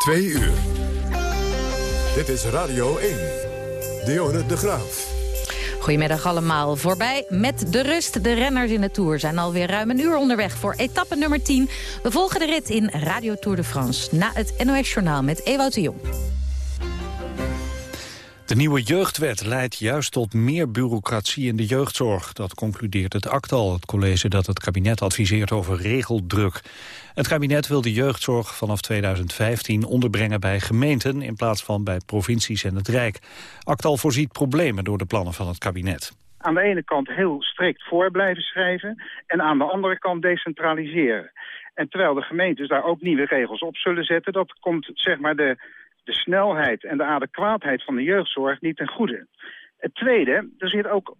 Twee uur. Dit is Radio 1. Dionne de Graaf. Goedemiddag allemaal. Voorbij met de rust. De renners in de Tour zijn alweer ruim een uur onderweg voor etappe nummer 10. We volgen de rit in Radio Tour de France. Na het NOS Journaal met Ewout de Jong. De nieuwe jeugdwet leidt juist tot meer bureaucratie in de jeugdzorg. Dat concludeert het ACTAL, het college dat het kabinet adviseert over regeldruk. Het kabinet wil de jeugdzorg vanaf 2015 onderbrengen bij gemeenten... in plaats van bij provincies en het Rijk. ACTAL voorziet problemen door de plannen van het kabinet aan de ene kant heel strikt voor blijven schrijven... en aan de andere kant decentraliseren. En terwijl de gemeentes daar ook nieuwe regels op zullen zetten... dat komt zeg maar de de snelheid en de adequaatheid van de jeugdzorg niet ten goede. Het tweede, er zit ook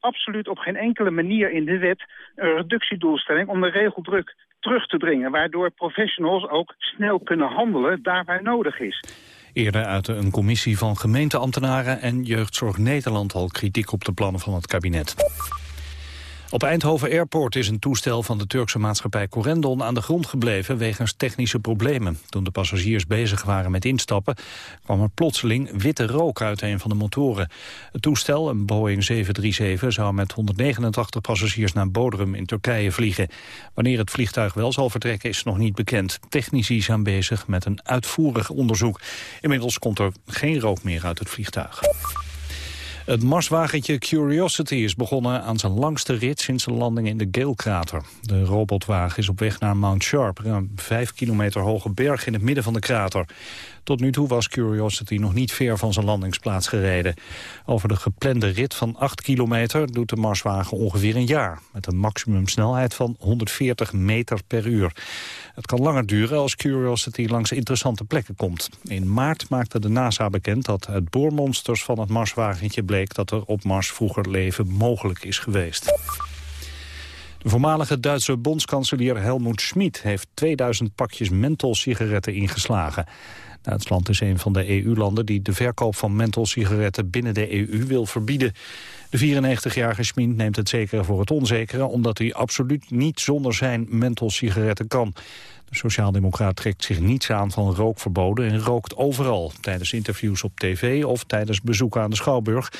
absoluut op geen enkele manier in de wet een reductiedoelstelling om de regeldruk terug te dringen, waardoor professionals ook snel kunnen handelen daar waar nodig is. Eerder uitte een commissie van gemeenteambtenaren en Jeugdzorg Nederland al kritiek op de plannen van het kabinet. Op Eindhoven Airport is een toestel van de Turkse maatschappij Corendon aan de grond gebleven wegens technische problemen. Toen de passagiers bezig waren met instappen kwam er plotseling witte rook uit een van de motoren. Het toestel, een Boeing 737, zou met 189 passagiers naar Bodrum in Turkije vliegen. Wanneer het vliegtuig wel zal vertrekken is nog niet bekend. Technici zijn bezig met een uitvoerig onderzoek. Inmiddels komt er geen rook meer uit het vliegtuig. Het Marswagentje Curiosity is begonnen aan zijn langste rit sinds de landing in de Gale-krater. De robotwagen is op weg naar Mount Sharp, een vijf kilometer hoge berg in het midden van de krater. Tot nu toe was Curiosity nog niet ver van zijn landingsplaats gereden. Over de geplande rit van 8 kilometer doet de Marswagen ongeveer een jaar... met een maximumsnelheid van 140 meter per uur. Het kan langer duren als Curiosity langs interessante plekken komt. In maart maakte de NASA bekend dat uit boormonsters van het Marswagentje bleek... dat er op Mars vroeger leven mogelijk is geweest. De voormalige Duitse bondskanselier Helmut Schmid heeft 2000 pakjes mentholsigaretten ingeslagen. Duitsland is een van de EU-landen die de verkoop van mentholsigaretten binnen de EU wil verbieden. De 94-jarige Schmid neemt het zekere voor het onzekere... omdat hij absoluut niet zonder zijn mentholsigaretten kan. De sociaaldemocraat trekt zich niets aan van rookverboden... en rookt overal, tijdens interviews op tv of tijdens bezoeken aan de Schouwburg.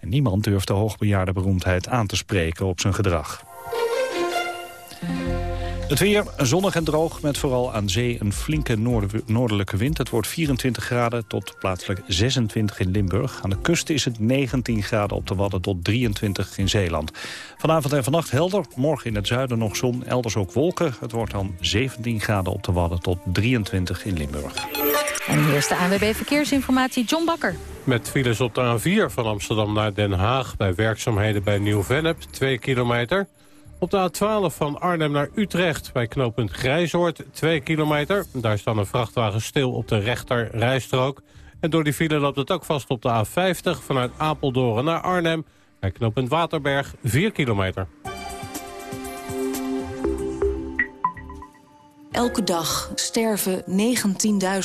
En niemand durft de hoogbejaarde beroemdheid aan te spreken op zijn gedrag. Het weer zonnig en droog met vooral aan zee een flinke noordelijke wind. Het wordt 24 graden tot plaatselijk 26 in Limburg. Aan de kust is het 19 graden op de Wadden tot 23 in Zeeland. Vanavond en vannacht helder. Morgen in het zuiden nog zon, elders ook wolken. Het wordt dan 17 graden op de Wadden tot 23 in Limburg. En hier is de ANWB Verkeersinformatie, John Bakker. Met files op de A4 van Amsterdam naar Den Haag... bij werkzaamheden bij Nieuw-Vennep, 2 kilometer... Op de A12 van Arnhem naar Utrecht bij knooppunt Grijzoord 2 kilometer. Daar staan een vrachtwagen stil op de rechter rijstrook. En door die file loopt het ook vast op de A50 vanuit Apeldoorn naar Arnhem... bij knooppunt Waterberg 4 kilometer. Elke dag sterven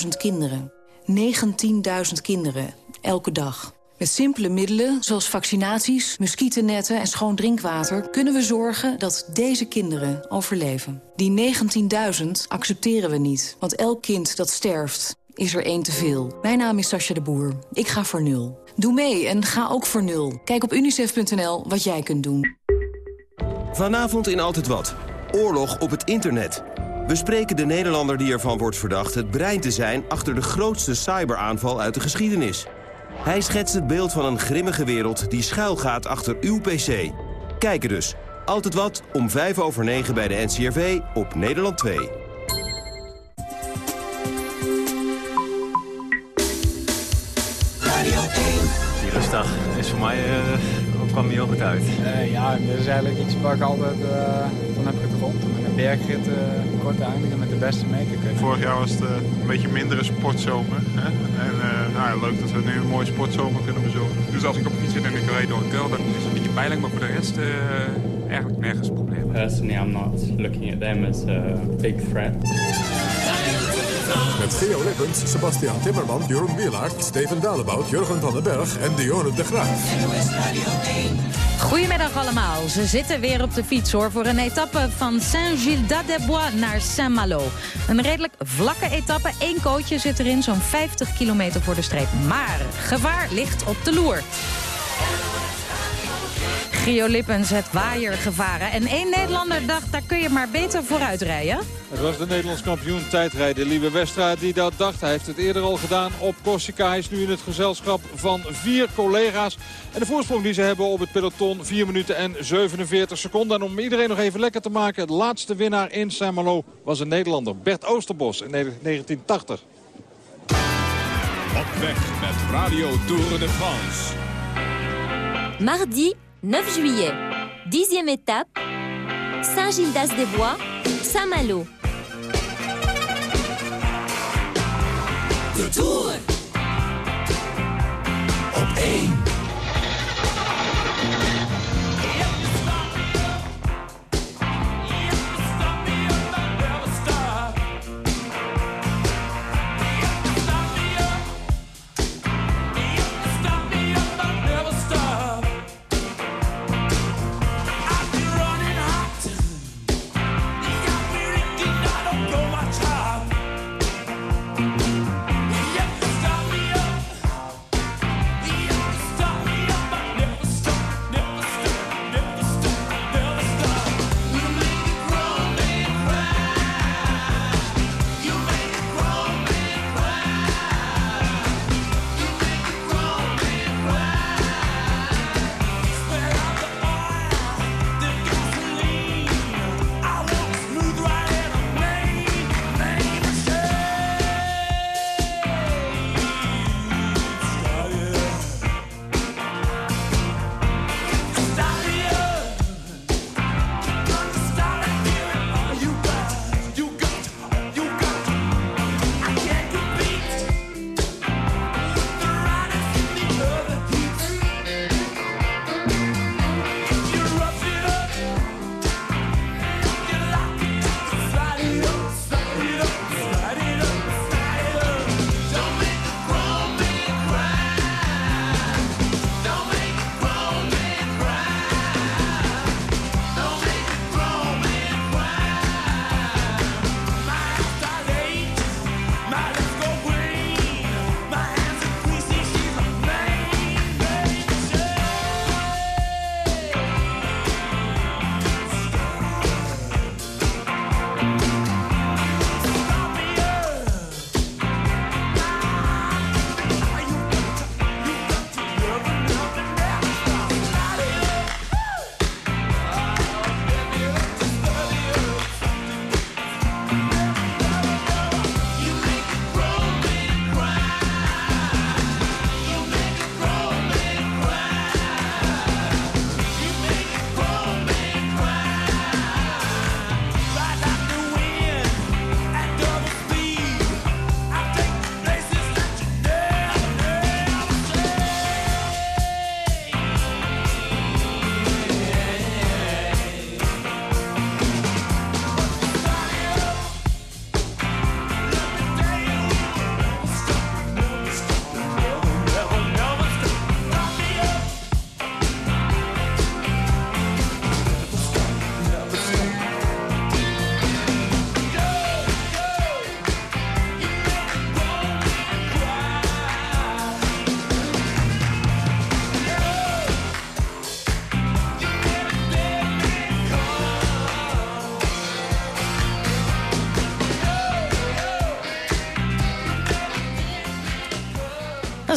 19.000 kinderen. 19.000 kinderen, elke dag. Met simpele middelen, zoals vaccinaties, muggennetten en schoon drinkwater... kunnen we zorgen dat deze kinderen overleven. Die 19.000 accepteren we niet, want elk kind dat sterft is er één te veel. Mijn naam is Sascha de Boer. Ik ga voor nul. Doe mee en ga ook voor nul. Kijk op unicef.nl wat jij kunt doen. Vanavond in Altijd Wat. Oorlog op het internet. We spreken de Nederlander die ervan wordt verdacht... het brein te zijn achter de grootste cyberaanval uit de geschiedenis... Hij schetst het beeld van een grimmige wereld die schuilgaat achter uw pc. Kijken dus. Altijd wat om 5 over 9 bij de NCRV op Nederland 2. Die rustdag is voor mij uh, kwam niet heel goed uit. Uh, ja, dat is eigenlijk iets waar ik altijd uh, van heb gedroomd. Met een bergrit uh, kort eindigen met de beste mee te kunnen. Vorig jaar was het een beetje mindere sportzomer. Hè? En nou, leuk dat we nu een mooie sportzomer kunnen bezorgen. Dus als ik op fiets zit en ik rijd door een kuil, dan is het een beetje pijnlijk. Maar voor de rest eigenlijk nergens een probleem. Personally, I'm not looking at them as a big threat. Met Geo Lippens, Sebastian Timmerman, Jeroen Wielaert, Steven Dalebout, Jurgen van den Berg en Dionne de Graaf. Goedemiddag allemaal. Ze zitten weer op de fiets hoor voor een etappe van Saint-Gildas-des-Bois naar Saint-Malo. Een redelijk vlakke etappe. Eén coachje zit erin, zo'n 50 kilometer voor de streep. Maar gevaar ligt op de loer. Gio Lippens, het waaiergevaren. En één Nederlander dacht, daar kun je maar beter vooruit rijden. Het was de Nederlands kampioen tijdrijden, Lieve Westra, die dat dacht. Hij heeft het eerder al gedaan op Corsica. Hij is nu in het gezelschap van vier collega's. En de voorsprong die ze hebben op het peloton, 4 minuten en 47 seconden. En om iedereen nog even lekker te maken, de laatste winnaar in Saint-Malo was een Nederlander. Bert Oosterbos in 1980. Op weg met Radio Tour de France. Mardi 9 juillet, dixième étape, Saint-Gildas-des-Bois, Saint-Malo. De Tour. Op 1.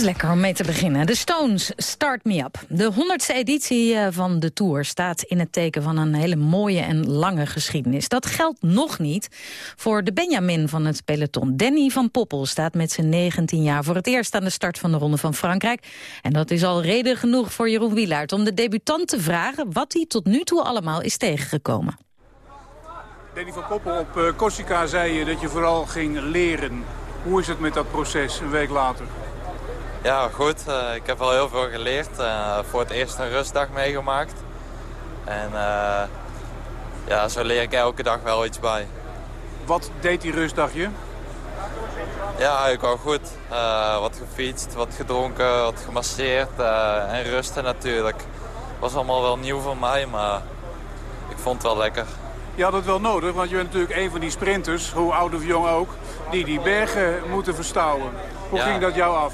Lekker om mee te beginnen. De Stones, Start Me Up. De 100ste editie eh, van de Tour staat in het teken van een hele mooie en lange geschiedenis. Dat geldt nog niet voor de Benjamin van het peloton. Danny van Poppel staat met zijn 19 jaar voor het eerst aan de start van de Ronde van Frankrijk. En dat is al reden genoeg voor Jeroen Wielaert om de debutant te vragen wat hij tot nu toe allemaal is tegengekomen. Danny van Poppel, op eh, Corsica zei je dat je vooral ging leren. Hoe is het met dat proces een week later? Ja, goed. Uh, ik heb al heel veel geleerd. Uh, voor het eerst een rustdag meegemaakt. En uh, ja, zo leer ik elke dag wel iets bij. Wat deed die rustdagje? Ja, eigenlijk wel goed. wat gefietst, wat gedronken, wat gemasseerd en rusten natuurlijk. was allemaal wel nieuw voor mij, maar ik vond het wel lekker. Je had het wel nodig, want je bent natuurlijk een van die sprinters, hoe oud of jong ook, die die bergen moeten verstouwen. Hoe Ja. ging dat jou af?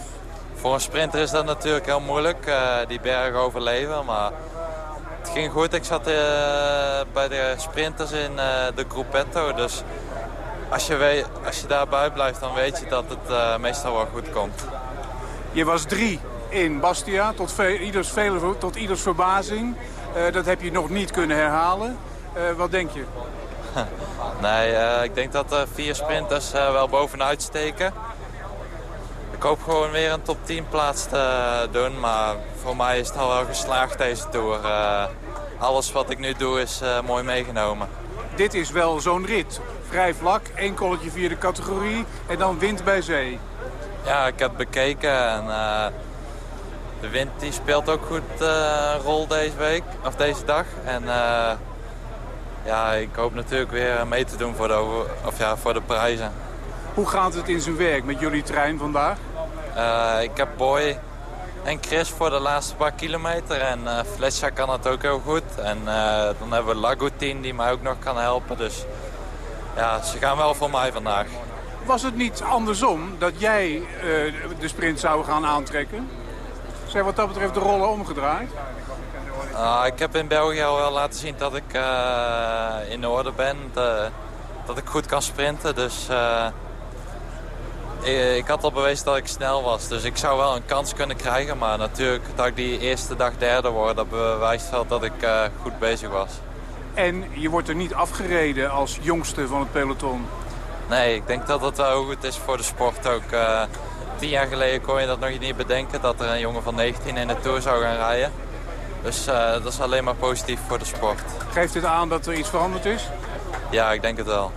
Voor een sprinter is dat natuurlijk heel moeilijk, eh, die bergen overleven. Maar het ging goed. Ik zat eh, bij de sprinters in eh, de Gruppetto. Dus als je, weet, als je daarbij blijft, dan weet je dat het meestal wel goed komt. Je was drie in Bastia, tot, ve- ieders, vele, tot ieders verbazing. Dat heb je nog niet kunnen herhalen. Wat denk je? Nee, ik denk dat er vier sprinters wel bovenuit steken. Ik hoop gewoon weer een top 10 plaats te eh, doen. Maar voor mij is het al wel geslaagd deze Tour. Eh, alles wat ik nu doe is eh, mooi meegenomen. Dit is wel zo'n rit. Vrij vlak, één kolletje via de categorie en dan wind bij zee. Ja, ik heb bekeken en de wind die speelt ook goed een rol deze week, of deze dag. En ja, ik hoop natuurlijk weer mee te doen voor de, of ja, voor de prijzen. Hoe gaat het in zijn werk met jullie trein vandaag? Eh, ik heb Boy en Chris voor de laatste paar kilometer en eh Fletcher kan het ook heel goed. En eh, dan hebben we Lagoutin die mij ook nog kan helpen. Dus ja, ze gaan wel voor mij vandaag. Was het niet andersom dat jij de sprint zou gaan aantrekken? Zijn wat dat betreft de rollen omgedraaid? Ah, ik heb in België al wel laten zien dat ik in orde ben. de- dat ik goed kan sprinten. Dus ik, ik had al bewezen dat ik snel was. Dus ik zou wel een kans kunnen krijgen. Maar natuurlijk dat ik die eerste dag derde word, dat bewijst wel dat ik eh, goed bezig was. En je wordt er niet afgereden als jongste van het peloton. Nee, ik denk dat dat wel goed is voor de sport ook. Eh, tien jaar geleden kon je dat nog niet bedenken dat er een jongen van 19 in de Tour zou gaan rijden. Dus eh, dat is alleen maar positief voor de sport. Geeft dit aan dat er iets veranderd is? Ja, ik denk het wel.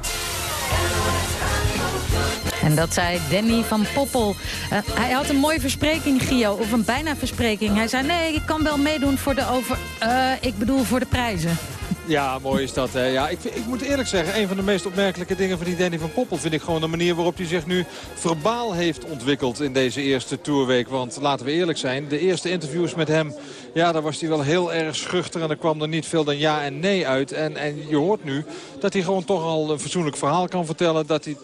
En dat zei Danny van Poppel. Eh, hij had een mooie verspreking, Gio, of een bijna verspreking. Hij zei, nee, ik kan wel meedoen voor de over... eh, ik bedoel voor de prijzen. Ja, mooi is dat. Ja, ik, ik moet eerlijk zeggen, een van de meest opmerkelijke dingen van die Danny van Poppel... vind ik gewoon de manier waarop hij zich nu verbaal heeft ontwikkeld in deze eerste tourweek. Want laten we eerlijk zijn, de eerste interviews met hem... ja, daar was hij wel heel erg schuchter en er kwam er niet veel dan ja en nee uit. En, en je hoort nu dat hij gewoon toch al een fatsoenlijk verhaal kan vertellen. Dat hij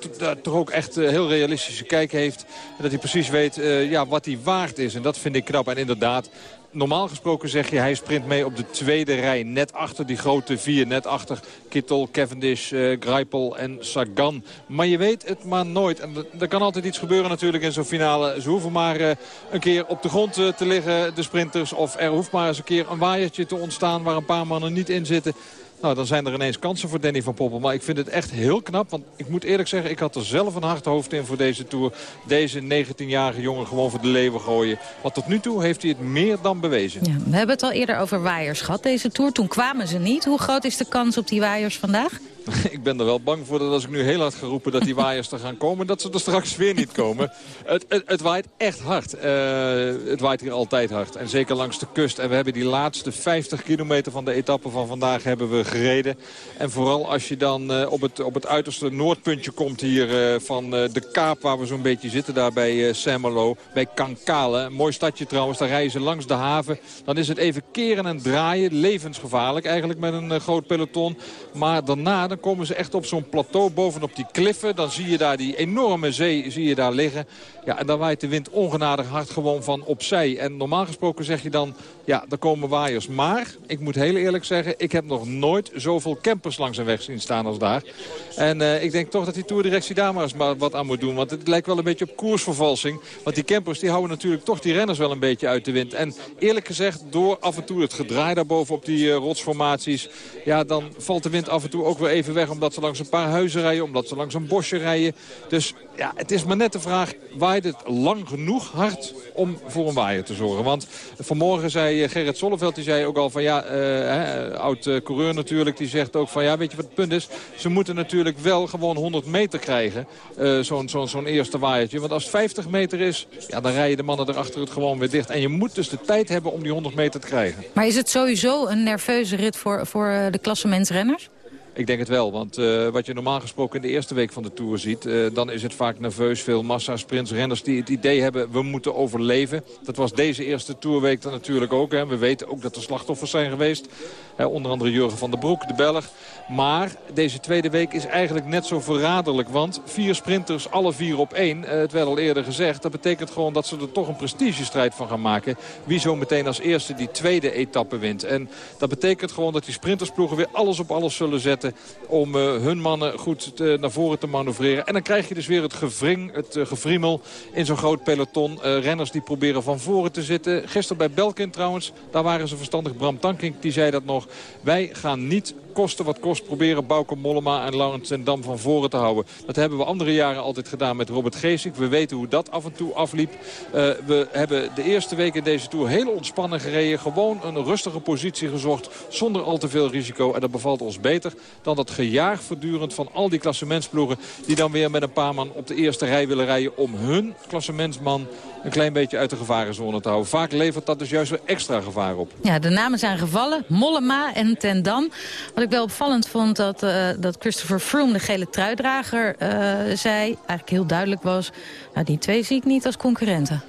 toch ook echt een heel realistische kijk heeft. En dat hij precies weet eh, ja, wat hij waard is. En dat vind ik knap. En inderdaad, Normaal gesproken zeg je, hij sprint mee op de tweede rij. Net achter die grote vier. Net achter Kittel, Cavendish, eh Greipel en Sagan. Maar je weet het maar nooit. En er- er kan altijd iets gebeuren natuurlijk in zo'n finale. Ze hoeven maar eh, een keer op de grond eh, te liggen, de sprinters. Of er hoeft maar eens een keer een waaiertje te ontstaan waar een paar mannen niet in zitten. Nou, dan zijn er ineens kansen voor Danny van Poppel. Maar ik vind het echt heel knap. Want ik moet eerlijk zeggen, ik had er zelf een hard hoofd in voor deze Tour. Deze 19-jarige jongen gewoon voor de leeuwen gooien. Want tot nu toe heeft hij het meer dan bewezen. Ja, we hebben het al eerder over waaiers gehad, deze Tour. Toen kwamen ze niet. Hoe groot is de kans op die waaiers vandaag? Ik ben er wel bang voor dat als ik nu heel hard ga roepen dat die waaiers er gaan komen... dat ze er straks weer niet komen. het, het, waait echt hard. Eh, het waait hier altijd hard. En zeker langs de kust. En we hebben die laatste 50 kilometer van de etappe van vandaag hebben we gereden. En vooral als je dan eh, op, het, op het uiterste noordpuntje komt hier eh, van de Kaap... waar we zo'n beetje zitten, daar bij Saint-Malo, bij Kankale. Een mooi stadje trouwens, daar rijden ze langs de haven. Dan is het even keren en draaien. Levensgevaarlijk eigenlijk met een groot peloton. Maar daarna dan komen ze echt op zo'n plateau bovenop die kliffen. Dan zie je daar die enorme zee zie je daar liggen. Ja, en dan waait de wind ongenadig hard gewoon van opzij. En normaal gesproken zeg je dan, ja, er komen waaiers. Maar, ik moet heel eerlijk zeggen, ik heb nog nooit zoveel campers langs een weg zien staan als daar. En eh, ik denk toch dat die toerdirectie daar maar eens maar wat aan moet doen. Want het lijkt wel een beetje op koersvervalsing. Want die campers die houden natuurlijk toch die renners wel een beetje uit de wind. En eerlijk gezegd, door af en toe het gedraai daarboven op die eh, rotsformaties... ja, dan valt de wind af en toe ook weer even weg... omdat ze langs een paar huizen rijden, omdat ze langs een bosje rijden. Dus ja, het is maar net de vraag, waait het lang genoeg hard om voor een waaier te zorgen? Want vanmorgen zei eh, Gerrit Solleveld, die zei ook al van ja, eh, oud-coureur natuurlijk... die zegt ook van ja, weet je wat het punt is? Ze moeten natuurlijk wel gewoon 100 meter krijgen, eh, zo'n zo'n eerste waaiertje. Want als het 50 meter is, ja, dan rijden de mannen erachter het gewoon weer dicht. En je moet dus de tijd hebben om die 100 meter te krijgen. Maar is het sowieso een nerveuze rit voor, voor eh, de klassementsrenners? Ik denk het wel, want uh, wat je normaal gesproken in de eerste week van de Tour ziet... Uh, dan is het vaak nerveus, veel massa, sprints, renners die het idee hebben... we moeten overleven. Dat was deze eerste Tourweek dan natuurlijk ook. Hè. We weten ook dat er slachtoffers zijn geweest. Hè, onder andere Jurgen van der Broek, de Belg. Maar deze tweede week is eigenlijk net zo verraderlijk. Want vier sprinters, alle vier op één, uh, het werd al eerder gezegd... dat betekent gewoon dat ze er toch een prestigestrijd van gaan maken. Wie zo meteen als eerste die tweede etappe wint. En dat betekent gewoon dat die sprintersploegen weer alles op alles zullen zetten... om uh, hun mannen goed naar voren te manoeuvreren. En dan krijg je dus weer het gevring, het uh, gevriemel in zo'n groot peloton. renners die proberen van voren te zitten. Gisteren bij Belkin trouwens, daar waren ze verstandig. Bram Tankink die zei dat nog. Wij gaan niet kosten wat kost proberen Bauke Mollema en Laurens en Dam van voren te houden. Dat hebben we andere jaren altijd gedaan met Robert Geesink. We weten hoe dat af en toe afliep. Uh, we hebben de eerste week in deze Tour heel ontspannen gereden. Gewoon een rustige positie gezocht zonder al te veel risico. En dat bevalt ons beter dan dat gejaag voortdurend van al die klassementsploegen... die dan weer met een paar man op de eerste rij willen rijden om hun klassementsman een klein beetje uit de gevarenzone te houden. Vaak levert dat dus juist weer extra gevaar op. Ja, de namen zijn gevallen. Mollema en Ten Dam. Wat ik wel opvallend vond dat, uh, dat Christopher Froome, de gele truidrager, uh, zei... eigenlijk heel duidelijk was, nou, die twee zie ik niet als concurrenten.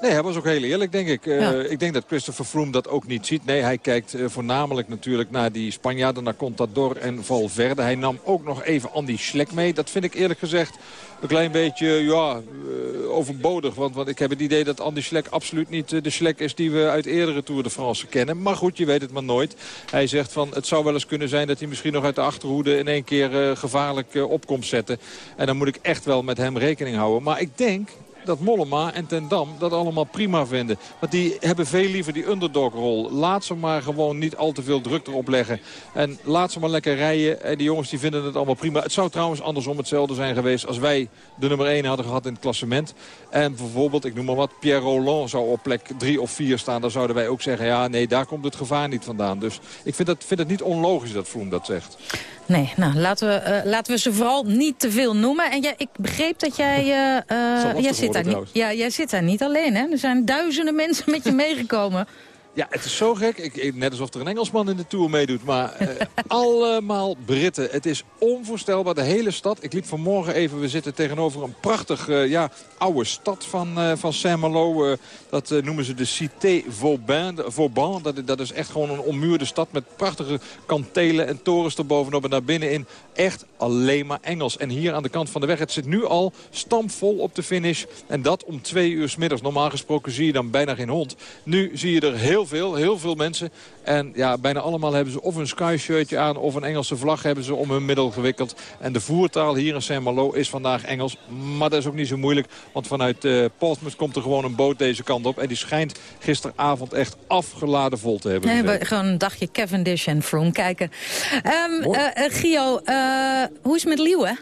Nee, hij was ook heel eerlijk, denk ik. Uh, ja. Ik denk dat Christopher Froome dat ook niet ziet. Nee, hij kijkt uh, voornamelijk natuurlijk naar die Spanjaarden, naar Contador en Valverde. Hij nam ook nog even Andy Schleck mee. Dat vind ik eerlijk gezegd een klein beetje ja, uh, overbodig. Want, want ik heb het idee dat Andy Schleck absoluut niet de Schleck is die we uit eerdere Tour de France kennen. Maar goed, je weet het maar nooit. Hij zegt van het zou wel eens kunnen zijn dat hij misschien nog uit de achterhoede in één keer gevaarlijk op komt zetten. En dan moet ik echt wel met hem rekening houden. Maar ik denk, dat Mollema en Ten Dam dat allemaal prima vinden. Want die hebben veel liever die underdog-rol. Laat ze maar gewoon niet al te veel druk erop leggen. En laat ze maar lekker rijden. En die jongens die vinden het allemaal prima. Het zou trouwens andersom hetzelfde zijn geweest... als wij de nummer 1 hadden gehad in het klassement. En bijvoorbeeld, ik noem maar wat, Pierre Roland zou op plek 3 of 4 staan. Dan zouden wij ook zeggen, ja, nee, daar komt het gevaar niet vandaan. Dus ik vind, dat, vind het niet onlogisch dat Vroom dat zegt. Nee, nou, laten we, uh, laten we ze vooral niet te veel noemen. En jij, ik begreep dat jij... Uh, uh, jij, zit daar niet, ja, jij zit daar niet alleen, hè? Er zijn duizenden mensen met je meegekomen. Ja, het is zo gek. Ik, net alsof er een Engelsman in de Tour meedoet. Maar uh, allemaal Britten. Het is onvoorstelbaar. De hele stad. Ik liep vanmorgen even. We zitten tegenover een prachtig uh, ja, oude stad van, uh, van Saint-Malo. dat noemen ze de Cité Vauban. Vauban. Dat, dat, is echt gewoon een ommuurde stad met prachtige kantelen en torens erbovenop en daar binnenin. Echt alleen maar Engels. En hier aan de kant van de weg. Het zit nu al stampvol op de finish. En dat om twee uur s middags. Normaal gesproken zie je dan bijna geen hond. Nu zie je er heel veel, heel veel mensen. En ja, bijna allemaal hebben ze of een sky-shirtje aan... of een Engelse vlag hebben ze om hun middel gewikkeld. En de voertaal hier in Saint-Malo is vandaag Engels. Maar dat is ook niet zo moeilijk. Want vanuit uh, Portsmouth komt er gewoon een boot deze kant op. En die schijnt gisteravond echt afgeladen vol te hebben. Nee, gewoon een dagje Cavendish en Froome kijken. Um, uh, Gio, uh, hoe is het met Liewe?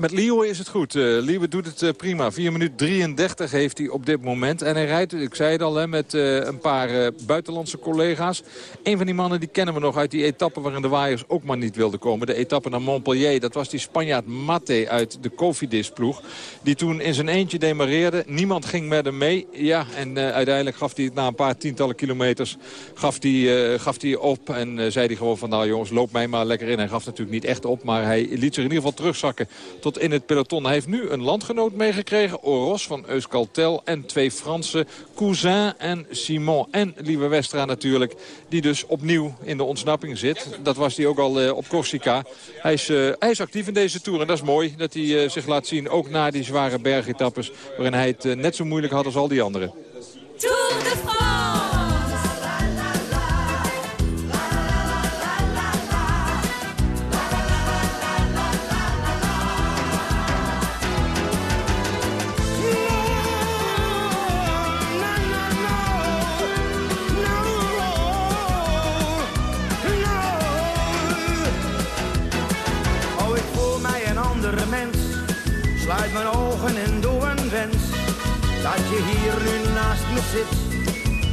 Met Liewe is het goed. Uh, doet het uh, prima. 4 minuten 33 heeft hij op dit moment. En hij rijdt, ik zei het al, hè, met uh, een paar buitenlandse collega's. Een van die mannen die kennen we nog uit die etappe waarin de waaiers ook maar niet wilden komen. De etappe naar Montpellier. Dat was die Spanjaard Mate uit de Cofidis-ploeg. Die toen in zijn eentje demareerde. Niemand ging met hem mee. Ja, en uiteindelijk gaf hij het na een paar tientallen kilometers gaf hij, gaf hij op. En zei hij gewoon van nou jongens, loop mij maar lekker in. Hij gaf natuurlijk niet echt op, maar hij liet zich in ieder geval terugzakken tot in het peloton. Hij heeft nu een landgenoot meegekregen. Oros van Euskaltel. En twee Fransen. Cousin en Simon. En Lieve Westra natuurlijk. Die dus opnieuw in de ontsnapping zit. Dat was hij ook al uh, op Corsica. Hij is, uh, hij is actief in deze Tour. En dat is mooi dat hij uh, zich laat zien. Ook na die zware bergetappes. Waarin hij het net zo moeilijk had als al die anderen.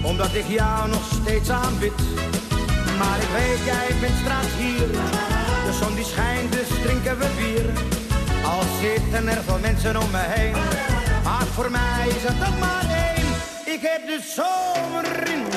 Omdat ik jou nog steeds aanbid. Maar ik weet, jij bent straks hier, de zon die schijnt, dus drinken we bier. Al zitten er veel mensen om me heen, maar voor mij is het toch maar één. Ik heb de zomer in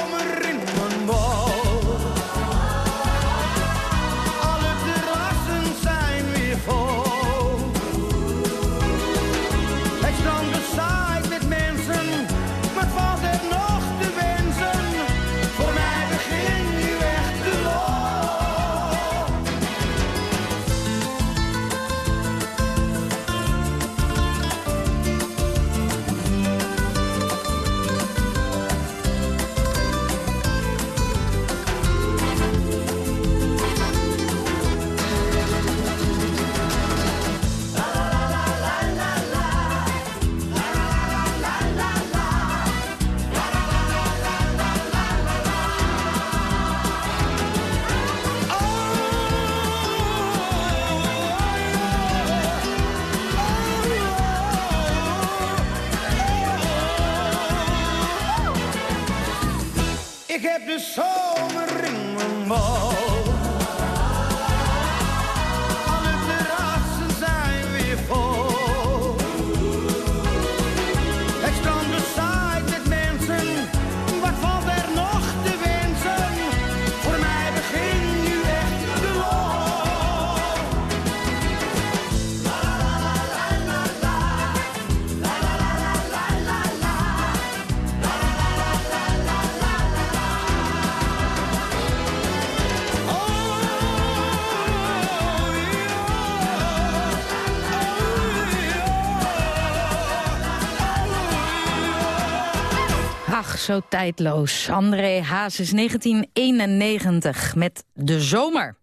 zo tijdloos. André Hazes 1991 met de zomer.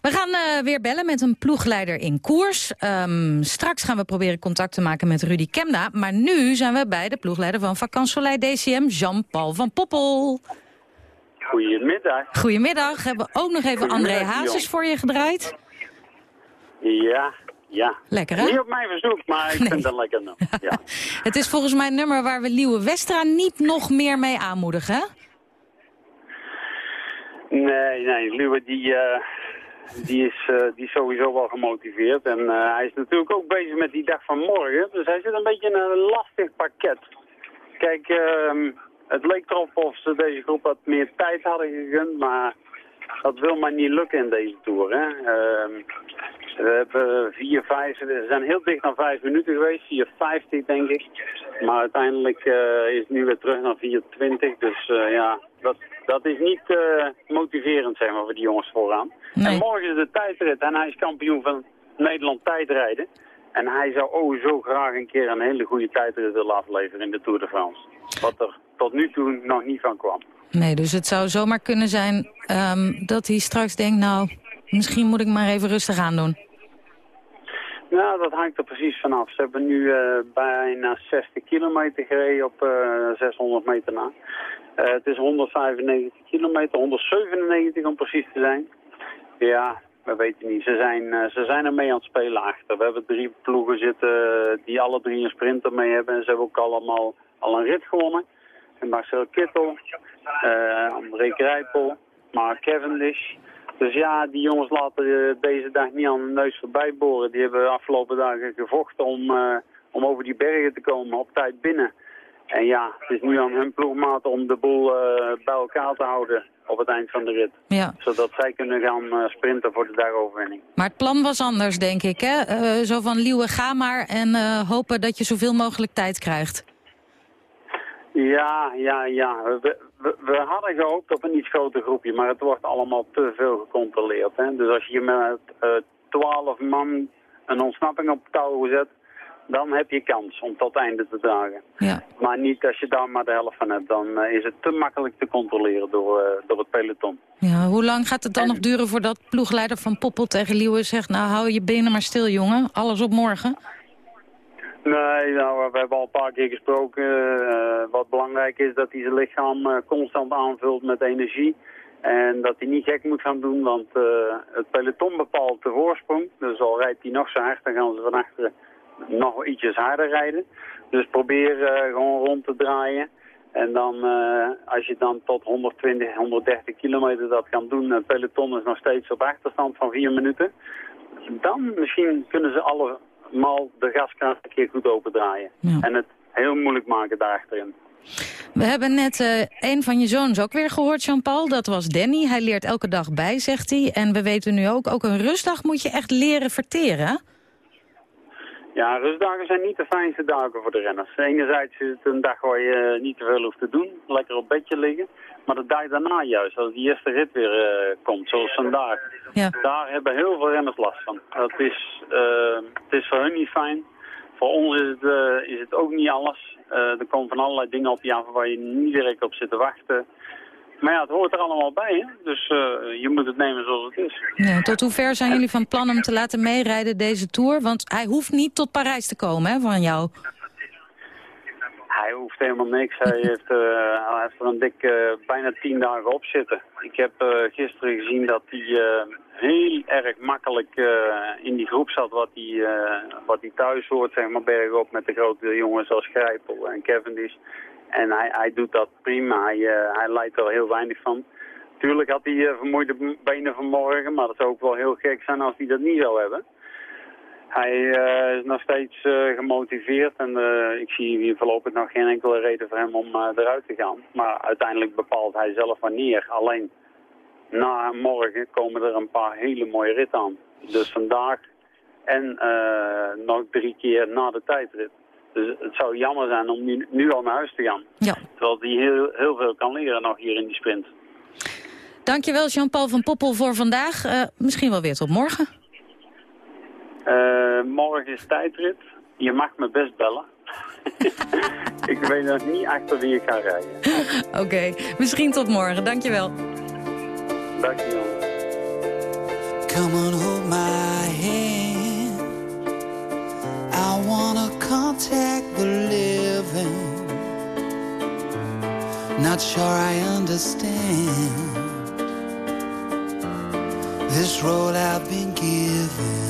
We gaan eh, weer bellen met een ploegleider in koers. Ehm, straks gaan we proberen contact te maken met Rudy Kemna. Maar nu zijn we bij de ploegleider van Vakansolei DCM, Jean-Paul van Poppel. Goedemiddag. Goedemiddag. Hebben we ook nog even André Hazes voor je gedraaid? Ja, ja. Lekker, hè? Niet op mijn verzoek, maar ik vind het lekker nog. Ja. Het is volgens mij een nummer waar we Liewe Westra niet nog meer mee aanmoedigen, hè? Nee, nee, Luwe die, eh, die, is, eh, die is sowieso wel gemotiveerd. En eh, hij is natuurlijk ook bezig met die dag van morgen. Dus hij zit een beetje in een lastig pakket. Kijk, ehm, het leek erop of ze deze groep wat meer tijd hadden gegund, maar dat wil maar niet lukken in deze Tour. Hè? Ehm, we hebben vier, vijf, we zijn heel dicht naar vijf minuten geweest, 4,50 denk ik. Maar uiteindelijk eh, is het nu weer terug naar 4,20. Dus eh, ja, dat, dat is niet eh, motiverend zeg maar, voor die jongens vooraan. En morgen is de tijdrit en hij is kampioen van Nederland tijdrijden. En hij zou oh zo graag een keer een hele goede tijdrit willen afleveren in de Tour de France. Wat er tot nu toe nog niet van kwam. Nee, dus het zou zomaar kunnen zijn ehm, dat hij straks denkt... nou, misschien moet ik maar even rustig aan doen. Nou, dat hangt er precies vanaf. Ze hebben nu eh, bijna 60 kilometer gereden op eh, 600 meter na. Eh, het is 195 kilometer, 197 om precies te zijn. Ja, we weten niet. Ze zijn, eh, ze zijn er mee aan het spelen achter. We hebben drie ploegen zitten eh, die alle drie een sprinter mee hebben. En ze hebben ook allemaal al een rit gewonnen. En Marcel Kittel, eh André Krijpel, Mark Cavendish. Dus ja, die jongens laten eh, deze dag niet aan de neus voorbij boren. Die hebben de afgelopen dagen gevochten om, eh, om over die bergen te komen op tijd binnen. En ja, het is nu aan hun ploegmaten om de boel eh, bij elkaar te houden op het eind van de rit. Ja. Zodat zij kunnen gaan eh, sprinten voor de dagoverwinning. Maar het plan was anders, denk ik, hè? Eh, zo van, Liewe, ga maar en eh, hopen dat je zoveel mogelijk tijd krijgt. Ja, ja, ja. We, we, we hadden gehoopt op een iets groter groepje, maar het wordt allemaal te veel gecontroleerd. Hè? Dus als je met eh, twaalf man een ontsnapping op touw zet, dan heb je kans om tot einde te dragen. Ja. Maar niet als je daar maar de helft van hebt, dan eh, is het te makkelijk te controleren door, eh, door het peloton. Ja, hoe lang gaat het dan nog duren voordat ploegleider van Poppel tegen Liewe zegt... nou, hou je benen maar stil, jongen. Alles op morgen. Nee, nou, we hebben al een paar keer gesproken. Eh, wat belangrijk is dat hij zijn lichaam eh, constant aanvult met energie. En dat hij niet gek moet gaan doen, want eh, het peloton bepaalt de voorsprong. Dus al rijdt hij nog zo hard, dan gaan ze van achteren nog ietsjes harder rijden. Dus probeer gewoon rond te draaien. En dan, als je dan tot 120, 130 kilometer dat kan doen, het peloton is nog steeds op achterstand van vier minuten. Dan misschien kunnen ze allemaal de gaskraan een keer goed opendraaien. En het heel moeilijk maken daarachterin. We hebben net uh, een van je zoons ook weer gehoord, Jean-Paul. Dat was Danny. Hij leert elke dag bij, zegt hij. En we weten nu ook, ook een rustdag moet je echt leren verteren. Ja, rustdagen zijn niet de fijnste dagen voor de renners. Enerzijds is het een dag waar je niet te veel hoeft te doen, lekker op bedje liggen. Maar de dag daarna juist, als die eerste rit weer uh, komt, zoals vandaag, ja. daar hebben heel veel renners last van. Dat is, uh, het is voor hun niet fijn. Voor ons is het, uh, is het ook niet alles. er komen van allerlei dingen op je af waar je niet direct op zit te wachten. Maar ja, het hoort er allemaal bij, hè? dus je moet het nemen zoals het is. Ja, tot hoe ver zijn jullie van plan om te laten meerijden deze Tour? Want hij hoeft niet tot Parijs te komen, hè, van jou? Hij hoeft helemaal niks. Hij heeft, uh, hij heeft er een dik uh, bijna tien dagen op zitten. Ik heb gisteren gezien dat hij heel erg makkelijk in die groep zat wat hij, wat hij thuis hoort, zeg maar, bergop met de grote jongens als Grijpel en Cavendish. En hij, hij doet dat prima. Hij, hij lijdt er heel weinig van. Tuurlijk had hij vermoeide benen vanmorgen, maar dat zou ook wel heel gek zijn als hij dat niet zou hebben. Hij uh, is nog steeds gemotiveerd en ik zie hier voorlopig nog geen enkele reden voor hem om eruit te gaan. Maar uiteindelijk bepaalt hij zelf wanneer. Alleen na morgen komen er een paar hele mooie ritten aan. Dus vandaag en nog drie keer na de tijdrit. Dus het zou jammer zijn om nu, nu al naar huis te gaan. Ja. Terwijl hij heel, heel veel kan leren nog hier in die sprint. Dankjewel Jean-Paul van Poppel voor vandaag. Misschien wel weer tot morgen. Uh, morgen is tijdrit. Je mag me best bellen. ik weet nog niet achter wie ik ga rijden. Oké, okay. misschien tot morgen. Dankjewel. Dankjewel. Come on, hold my hand. I wanna contact the living. Not sure I understand this road I've been given.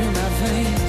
in my veins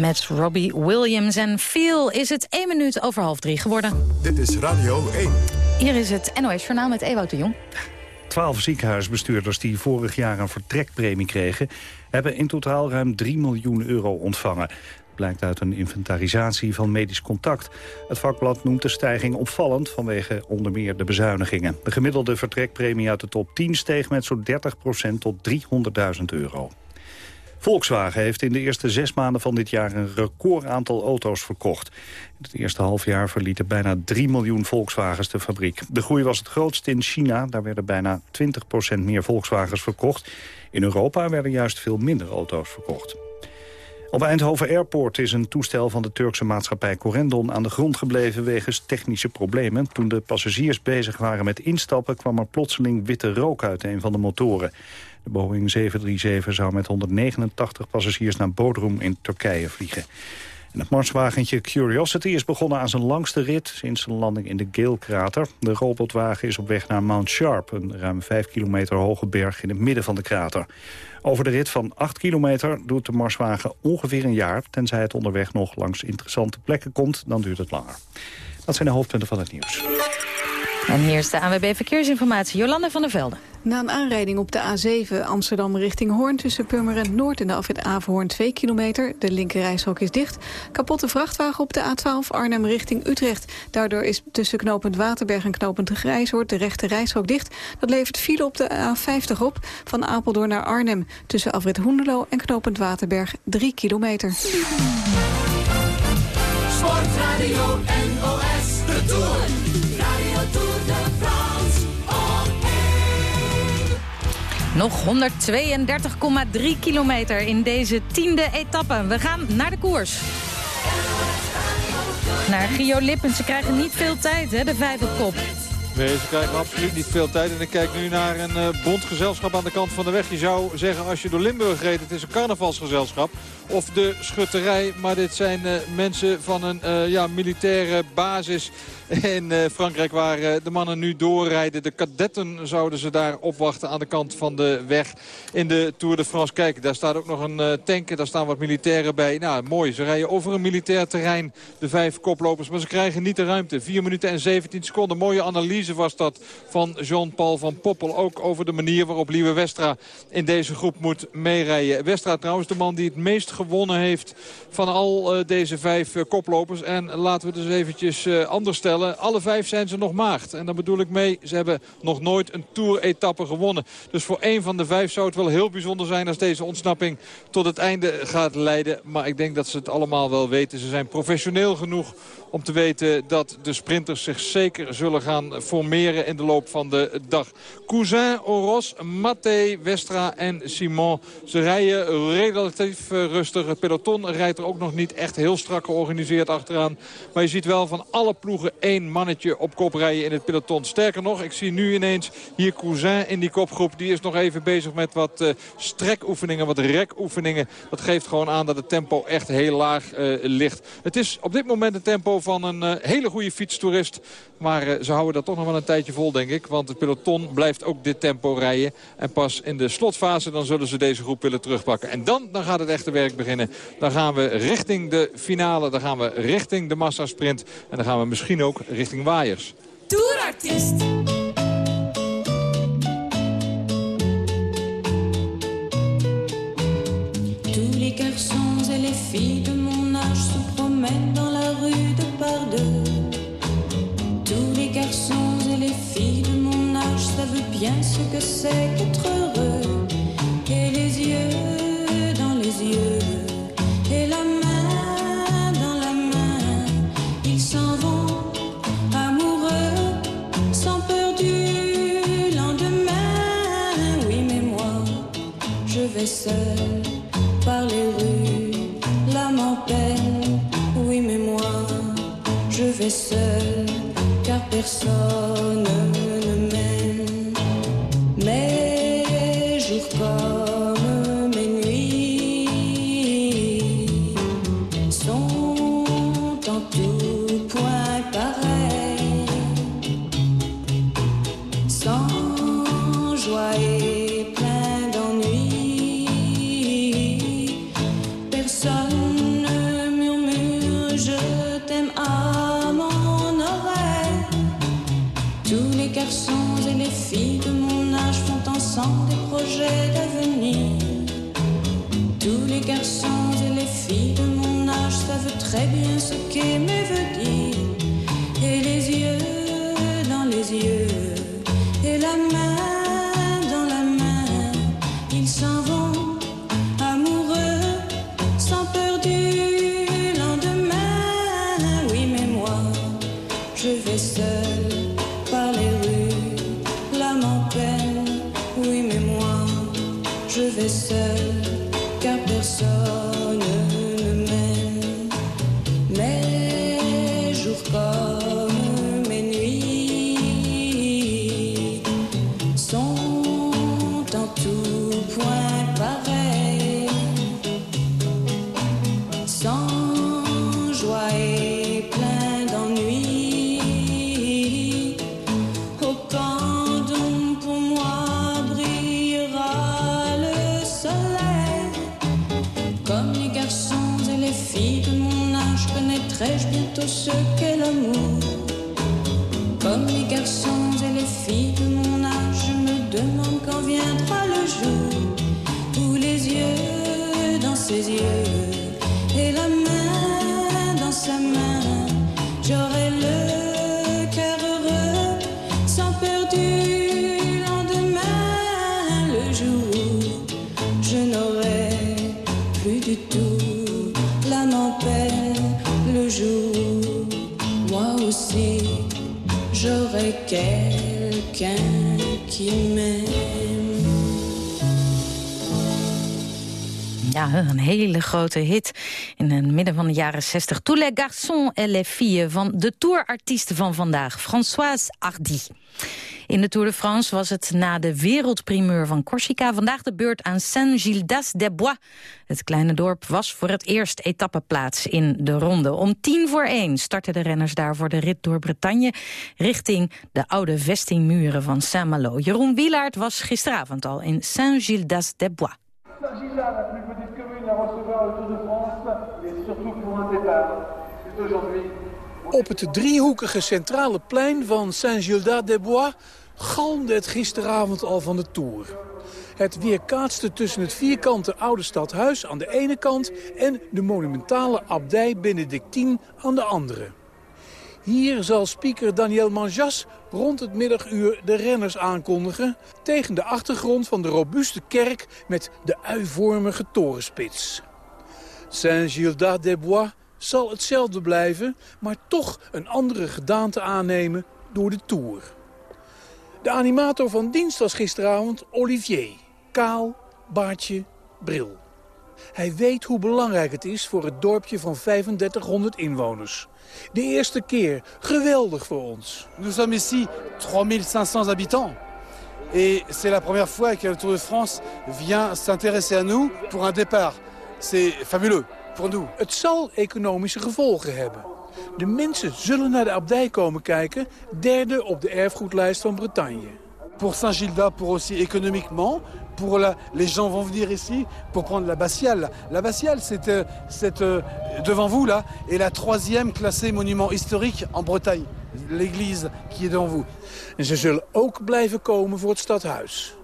met Robbie Williams en Feel is het één minuut over half drie geworden. Dit is Radio 1. Hier is het NOS Journaal met Ewout de Jong. Twaalf ziekenhuisbestuurders die vorig jaar een vertrekpremie kregen... hebben in totaal ruim 3 miljoen euro ontvangen blijkt uit een inventarisatie van medisch contact. Het vakblad noemt de stijging opvallend vanwege onder meer de bezuinigingen. De gemiddelde vertrekpremie uit de top 10 steeg met zo'n 30% tot 300.000 euro. Volkswagen heeft in de eerste zes maanden van dit jaar een record aantal auto's verkocht. In het eerste halfjaar verlieten bijna 3 miljoen Volkswagens de fabriek. De groei was het grootst in China, daar werden bijna 20% meer Volkswagens verkocht. In Europa werden juist veel minder auto's verkocht. Op Eindhoven Airport is een toestel van de Turkse maatschappij Corendon aan de grond gebleven wegens technische problemen. Toen de passagiers bezig waren met instappen kwam er plotseling witte rook uit een van de motoren. De Boeing 737 zou met 189 passagiers naar Bodrum in Turkije vliegen. En het marswagentje Curiosity is begonnen aan zijn langste rit sinds zijn landing in de Gale-krater. De robotwagen is op weg naar Mount Sharp, een ruim 5 kilometer hoge berg in het midden van de krater. Over de rit van 8 kilometer doet de Marswagen ongeveer een jaar... tenzij het onderweg nog langs interessante plekken komt, dan duurt het langer. Dat zijn de hoofdpunten van het nieuws. En hier is de ANWB Verkeersinformatie, Jolanda van der Velde. Na een aanrijding op de A7 Amsterdam richting Hoorn... tussen Purmerend Noord en de afwit Averhoorn 2 kilometer. De linkerrijstrook is dicht. Kapotte vrachtwagen op de A12 Arnhem richting Utrecht. Daardoor is tussen knooppunt Waterberg en knooppunt Grijshoort... de rechte rijstrook dicht. Dat levert file op de A50 op. Van Apeldoorn naar Arnhem. Tussen afrit Hoenderloo en knooppunt Waterberg 3 kilometer. Sportradio NOS, de Tour. Nog 132,3 kilometer in deze tiende etappe. We gaan naar de koers. Naar Gio Lippen. Ze krijgen niet veel tijd, hè, de vijf op kop. Nee, ze krijgen absoluut niet veel tijd. En ik kijk nu naar een uh, bondgezelschap aan de kant van de weg. Je zou zeggen als je door Limburg reed, het is een carnavalsgezelschap. Of de schutterij. Maar dit zijn uh, mensen van een uh, ja, militaire basis in Frankrijk waar de mannen nu doorrijden. De kadetten zouden ze daar opwachten aan de kant van de weg in de Tour de France. Kijk, daar staat ook nog een tank. Daar staan wat militairen bij. Nou, mooi. Ze rijden over een militair terrein, de vijf koplopers. Maar ze krijgen niet de ruimte. 4 minuten en 17 seconden. Mooie analyse was dat van Jean-Paul van Poppel. Ook over de manier waarop Lieve Westra in deze groep moet meerijden. Westra trouwens de man die het meest gewonnen heeft van al uh, deze vijf uh, koplopers. En laten we dus eventjes uh, anders stellen. Alle vijf zijn ze nog maagd. En daar bedoel ik mee, ze hebben nog nooit een Tour-etappe gewonnen. Dus voor één van de vijf zou het wel heel bijzonder zijn als deze ontsnapping tot het einde gaat leiden. Maar ik denk dat ze het allemaal wel weten. Ze zijn professioneel genoeg om te weten dat de sprinters zich zeker zullen gaan formeren in de loop van de dag. Cousin, Oros, Matte, Westra en Simon. Ze rijden relatief rustig. Het peloton rijdt er ook nog niet echt heel strak georganiseerd achteraan. Maar je ziet wel van alle ploegen één mannetje op kop rijden in het peloton. Sterker nog, ik zie nu ineens hier Cousin in die kopgroep. Die is nog even bezig met wat uh, strekoefeningen, wat rekoefeningen. Dat geeft gewoon aan dat het tempo echt heel laag uh, ligt. Het is op dit moment een tempo van een hele goede fietstoerist. Maar uh, ze houden dat toch nog wel een tijdje vol, denk ik. Want het peloton blijft ook dit tempo rijden. En pas in de slotfase dan zullen ze deze groep willen terugpakken. En dan, dan gaat het echte werk beginnen. Dan gaan we richting de finale. Dan gaan we richting de massasprint. En dan gaan we misschien ook richting waaiers. Tourartiest. Tous les et les filles de mon âge se promènent dans la rue de par. Les filles de mon âge savent bien ce que c'est qu'être heureux. Et les yeux dans les yeux, et la main dans la main, ils s'en vont amoureux, sans peur du lendemain. Oui, mais moi, je vais seul par les rues, l'âme en peine. Oui, mais moi, je vais seul, personne j'aurai quelqu'un qui. Ja, een hele grote hit in het midden van de jaren 60. Tous les garçons et les filles van de tourartiesten van vandaag, Françoise Hardy. In de Tour de France was het na de wereldprimeur van Corsica... vandaag de beurt aan Saint-Gildas-des-Bois. Het kleine dorp was voor het eerst etappeplaats in de ronde. Om tien voor één startten de renners daar voor de rit door Bretagne... richting de oude vestingmuren van Saint-Malo. Jeroen Wielaert was gisteravond al in Saint-Gildas-des-Bois. Le Tour de France. Op het driehoekige centrale plein van Saint-Gildas-des-Bois galmde het gisteravond al van de Tour. Het weerkaatste tussen het vierkante oude stadhuis aan de ene kant... en de monumentale abdij Benedictine aan de andere. Hier zal speaker Daniel Manjas rond het middaguur de renners aankondigen... tegen de achtergrond van de robuuste kerk met de uivormige torenspits. Saint-Gildas-des-Bois zal hetzelfde blijven, maar toch een andere gedaante aannemen door de Tour. De animator van dienst was gisteravond Olivier. Kaal, baardje, bril. Hij weet hoe belangrijk het is voor het dorpje van 3500 inwoners. De eerste keer, geweldig voor ons. Nous sommes ici 3500 habitants. Et c'est la première fois que le Tour de France vient s'intéresser à nous pour un départ. C'est fabuleux pour nous. Het zal economische gevolgen hebben. De mensen zullen naar de abdij komen kijken, derde op de erfgoedlijst van Bretagne. Pour Saint-Gildas, pour aussi économiquement, pour la, les gens vont venir ici pour prendre l'abbatiale. L'abbatiale, c'est euh, c'est, euh, devant vous là, est la troisième classée monument historique en Bretagne. L'église qui est devant vous. En ze zullen ook blijven komen voor het stadhuis.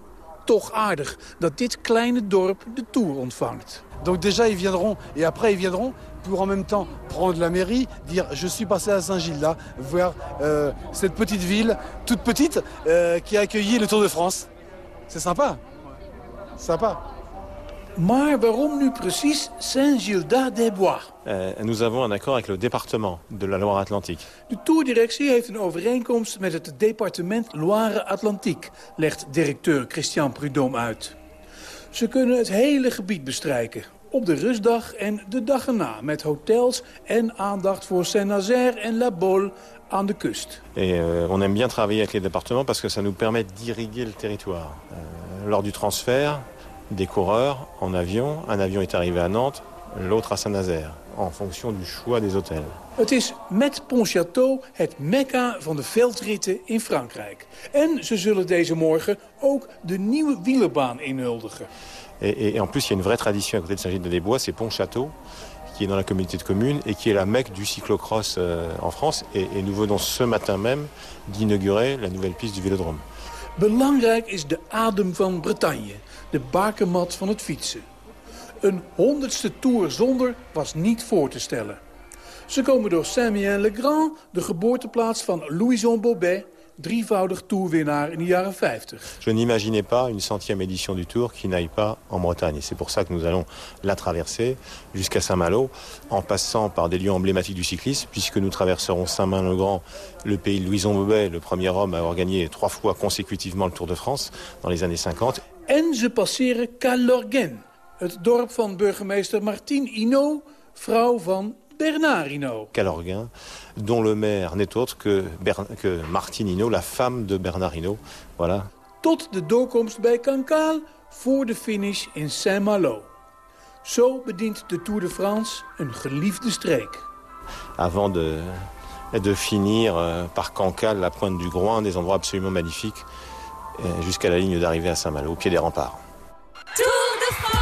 Toch aardig dat dit kleine dorp de Tour ontvangt. Donc déjà ils viendront et après ils viendront pour en même temps prendre la mairie, dire je suis passé à Saint-Gilles voir euh, cette petite ville, toute petite, euh, qui a accueilli le Tour de France. C'est sympa. Sympa. Maar waarom nu precies Saint-Gildas-des-Bois? Euh, nous avons un accord avec le département de la Loire-Atlantique. De toerdirectie heeft een overeenkomst met het departement Loire-Atlantique, legt directeur Christian Prudhomme uit. Ze kunnen het hele gebied bestrijken. Op de rustdag en de dag erna. Met hotels en aandacht voor Saint-Nazaire en La Baule aan de kust. Et euh, on aime bien travailler avec les départements parce que ça nous permet d'irriguer le territoire. Euh, lors du transfert des coureurs en avion, un avion est arrivé à Nantes, l'autre à Saint-Nazaire, en fonction du choix des hôtels. Het is met Pontchâteau het mekka van de veldritten in Frankrijk. En ze zullen deze morgen ook de nieuwe wielerbaan inhuldigen. Et, et- et en plus, il y a une vraie tradition à côté de Saint-Gilles-de-Desbois, c'est Pont-Château, qui est dans la communauté de communes et qui est la mecque du cyclocross euh, en France. Et, et nous venons ce matin même d'inaugurer la nouvelle piste du vélodrome. Belangrijk is de adem van Bretagne, de bakermat van het fietsen. Een honderdste Tour zonder was niet voor te stellen. Ze komen door Saint-Mien-le-Grand, de geboorteplaats van Louison Bobet, drievoudig toerwinnaar in de jaren 50. Je n'imaginais pas une centième édition du Tour qui n'aille pas en Bretagne. Et c'est pour ça que nous allons la traverser jusqu'à Saint-Malo, en passant par des lieux emblématiques du cyclisme, puisque nous traverserons Saint-Main-le-Grand, le pays de Louison Bobet, le premier homme à avoir gagné trois fois consécutivement le Tour de France dans les années 50. En ze passeren Calorgen, het dorp van burgemeester Martine Hinault, vrouw van Bernard Hinault. Calorguin, dont le maire n'est autre que, Ber- que Martine Hinault, la femme de Bernard Hinault. Voilà. Tot de doorkomst bij Cancale voor de finish in Saint-Malo. Zo bedient de Tour de France een geliefde streek. Avant de, de finir euh, par Cancale, la pointe du Groin, des endroits absolument magnifiques, euh, jusqu'à la ligne d'arrivée à Saint-Malo, au pied des remparts. Tour de France.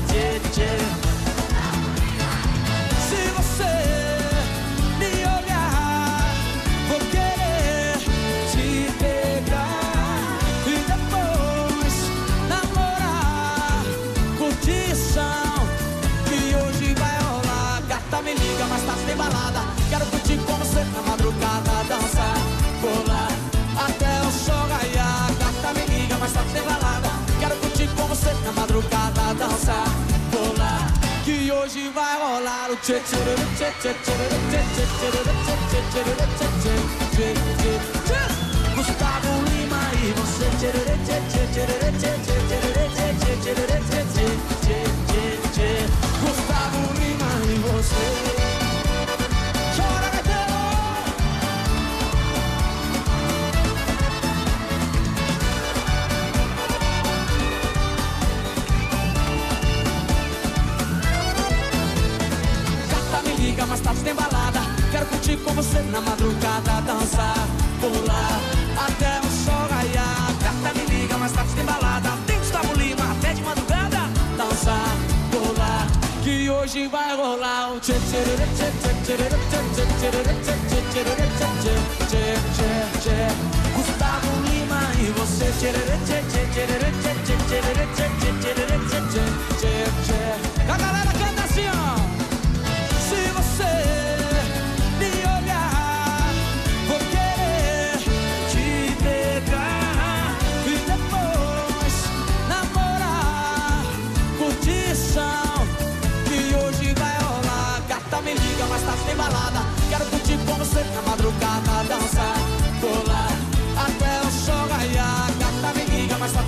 tchê tchê tchê tchê tchê Gustavo Lima e você tchê tchê tchê tchê tchê Gustavo Lima e você Curtir com você na madrugada, dançar, pular até o sol raiar. Gata, me liga, mais tarde tem balada. Tem Gustavo Lima até de madrugada, dançar, pular. Que hoje vai rolar o Gustavo Lima e você A galera canta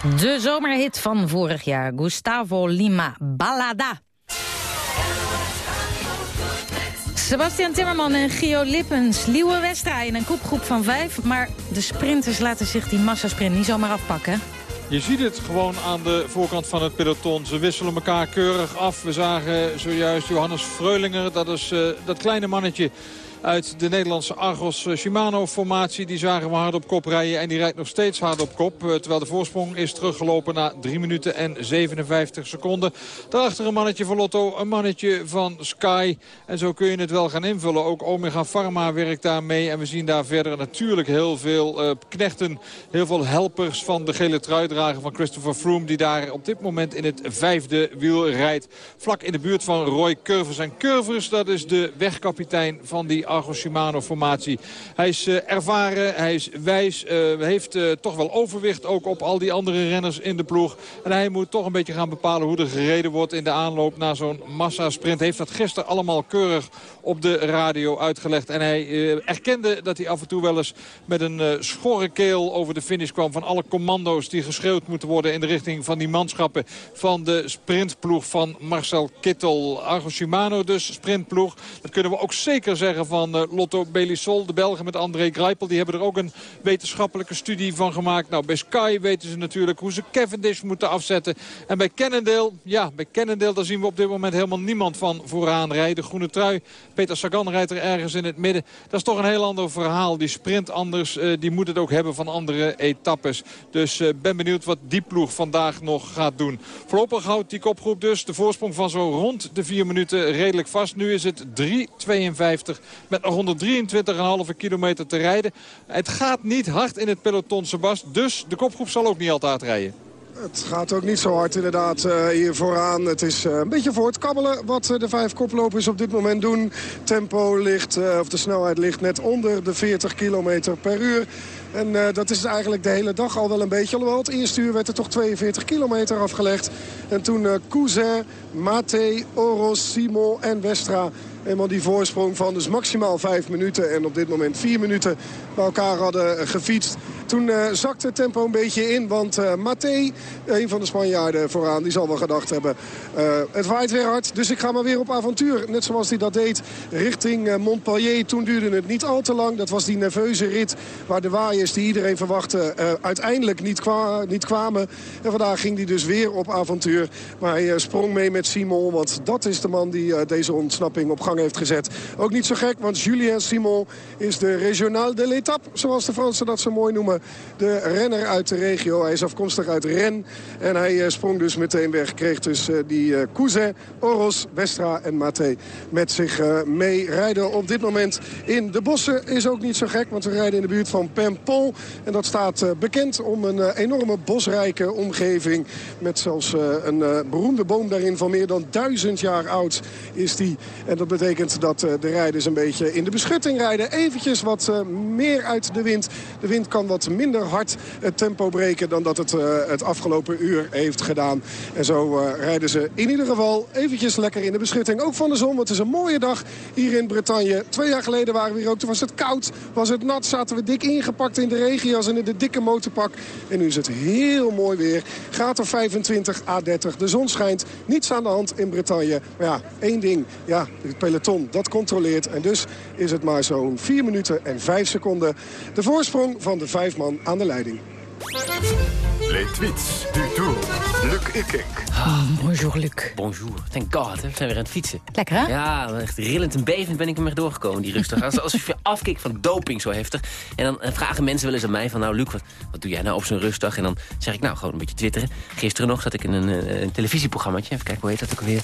De zomerhit van vorig jaar, Gustavo Lima, Ballada. Sebastian Timmerman en Gio Lippens, Liewe Westra in een kopgroep van vijf. Maar de sprinters laten zich die massasprint niet zomaar afpakken. Je ziet het gewoon aan de voorkant van het peloton. Ze wisselen elkaar keurig af. We zagen zojuist Johannes Freulinger. Dat is uh, dat kleine mannetje uit de Nederlandse Argos Shimano-formatie. Die zagen we hard op kop rijden en die rijdt nog steeds hard op kop. Terwijl de voorsprong is teruggelopen na 3 minuten en 57 seconden. Daarachter een mannetje van Lotto, een mannetje van Sky. En zo kun je het wel gaan invullen. Ook Omega Pharma werkt daar mee. En we zien daar verder natuurlijk heel veel uh, knechten. Heel veel helpers van de gele truidrager van Christopher Froome. Die daar op dit moment in het vijfde wiel rijdt. Vlak in de buurt van Roy Curvers. En Curvers, dat is de wegkapitein van die Argo Shimano formatie. Hij is uh, ervaren, hij is wijs. Uh, heeft toch wel overwicht ook op al die andere renners in de ploeg. En hij moet toch een beetje gaan bepalen hoe er gereden wordt in de aanloop naar zo'n massasprint. Heeft dat gisteren allemaal keurig op de radio uitgelegd. En hij erkende dat hij af en toe wel eens met een schorre keel over de finish kwam. Van alle commando's die geschreeuwd moeten worden in de richting van die manschappen. Van de sprintploeg van Marcel Kittel. Argo Shimano dus, sprintploeg. Dat kunnen we ook zeker zeggen van uh, Lotto Belisol. De Belgen met André Greipel. Die hebben er ook een wetenschappelijke studie van gemaakt. Nou, bij Sky weten ze natuurlijk hoe ze Cavendish moeten afzetten. En bij Cannondale, ja, bij Cannondale daar zien we op dit moment helemaal niemand van vooraan rijden. De groene trui Peter Sagan rijdt er ergens in het midden. Dat is toch een heel ander verhaal. Die sprint anders, uh, die moet het ook hebben van andere etappes. Dus uh, ben benieuwd wat die ploeg vandaag nog gaat doen. Voorlopig houdt die kopgroep dus de voorsprong van zo rond de vier minuten redelijk vast. Nu is het 3.52 met nog 123,5 kilometer te rijden. Het gaat niet hard in het peloton, Sebast. Dus de kopgroep zal ook niet altijd rijden. Het gaat ook niet zo hard inderdaad uh, hier vooraan. Het is uh, een beetje voor het kabbelen wat uh, de vijf koplopers op dit moment doen. Tempo ligt, of de snelheid ligt net onder de 40 kilometer per uur. En dat is eigenlijk de hele dag al wel een beetje. Alhoewel het eerste uur werd er toch 42 kilometer afgelegd. En toen Cousin, Mate, Oros, Simon en Westra Eenmaal die voorsprong van dus maximaal vijf minuten en op dit moment vier minuten bij elkaar hadden gefietst. Toen uh, zakte het tempo een beetje in, want uh, Maté, een van de Spanjaarden vooraan, die zal wel gedacht hebben... Uh, het waait weer hard, dus ik ga maar weer op avontuur. Net zoals hij dat deed richting Montpellier. Toen duurde het niet al te lang. Dat was die nerveuze rit waar de waaiers die iedereen verwachtte uiteindelijk niet, kwa niet, kwamen. En vandaag ging hij dus weer op avontuur. Maar hij sprong mee met Simon, want dat is de man die deze ontsnapping op gang heeft gezet. Ook niet zo gek, want Julien Simon is de regionaal de l'étape, zoals de Fransen dat zo mooi noemen. De renner uit de regio. Hij is afkomstig uit Rennes. En hij eh, sprong dus meteen weg. Kreeg dus uh, die uh, Cousin, Oros, Westra en Maté met zich mee. Rijden op dit moment in de bossen is ook niet zo gek. Want we rijden in de buurt van Pempol. En dat staat bekend om een enorme bosrijke omgeving. Met zelfs een beroemde boom daarin van meer dan duizend jaar oud is die. En dat betekent dat de rijders een beetje in de beschutting rijden. Eventjes wat meer uit de wind. De wind kan wat minder hard het tempo breken dan dat het eh, het afgelopen uur heeft gedaan. En zo eh, rijden ze in ieder geval eventjes lekker in de beschutting. Ook van de zon, want het is een mooie dag hier in Bretagne. Twee jaar geleden waren we hier ook. Toen was het koud, was het nat, zaten we dik ingepakt in de regio's en in de dikke motorpak. En nu is het heel mooi weer. Gaat er 25 A30. De zon schijnt. Niets aan de hand in Bretagne. Maar ja, één ding. Ja, het peloton, dat controleert. En dus is het maar zo'n 4 minuten en 5 seconden. De voorsprong van de 5 aan de leiding. Les tweets du tour. Luc ik Oh, ah, bonjour Luc. Bonjour. Thank God, hè. we zijn weer aan het fietsen. Lekker hè? Ja, echt rillend en bevend ben ik ermee doorgekomen, die rustig. Alsof je afkeek van doping zo heftig. En dan eh, vragen mensen wel eens aan mij van, nou Luc, wat, doe jij nou op zo'n rustdag? En dan zeg ik, nou, gewoon een beetje twitteren. Gisteren nog zat ik in een, eh, een televisieprogrammaatje. Even kijken, hoe heet dat ook alweer?